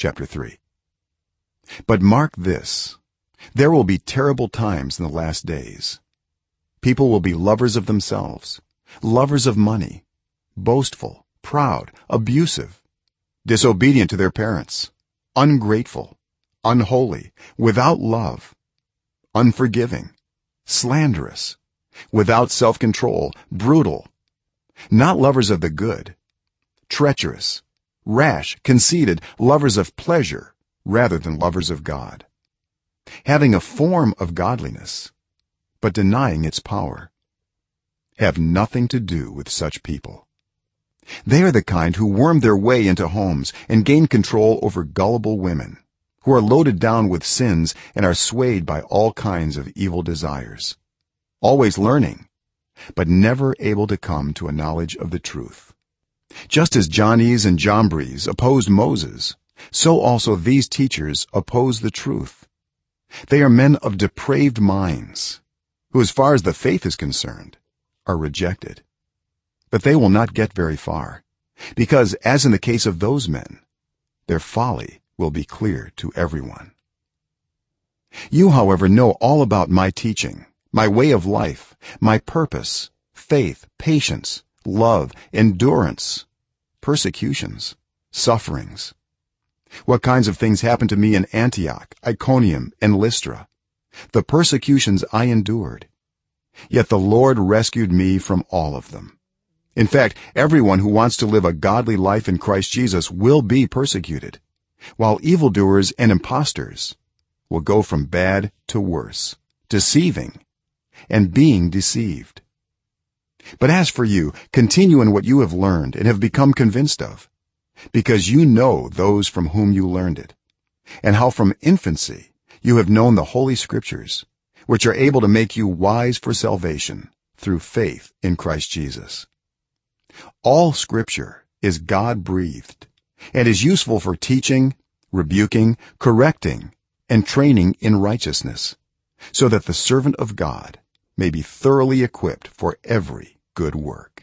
chapter 3 but mark this. There will be terrible times in the last days. People will be lovers of themselves lovers of money boastful proud abusive disobedient to their parents ungrateful unholy without love unforgiving slanderous without self-control brutal not lovers of the good treacherous rash conceited lovers of pleasure rather than lovers of god. Having a form of godliness but denying its power have nothing to do with such people. They are the kind who worm their way into homes and gain control over gullible women who are loaded down with sins and are swayed by all kinds of evil desires. Always learning but never able to come to a knowledge of the truth just as jannes and jambres opposed moses so also these teachers oppose the truth. They are men of depraved minds who as far as the faith is concerned are rejected. But they will not get very far because as in the case of those men their folly will be clear to everyone. You however know all about my teaching my way of life my purpose faith patience love endurance persecutions sufferings. What kinds of things happened to me in antioch iconium and lystra? The persecutions i endured. Yet the lord rescued me from all of them. In fact everyone who wants to live a godly life in Christ Jesus will be persecuted while evildoers and impostors will go from bad to worse deceiving and being deceived but as for you continue in what you have learned and have become convinced of because you know those from whom you learned it and how from infancy you have known the holy scriptures which are able to make you wise for salvation through faith in Christ Jesus. All scripture is god breathed and is useful for teaching rebuking correcting and training in righteousness so that the servant of god may be thoroughly equipped for every good work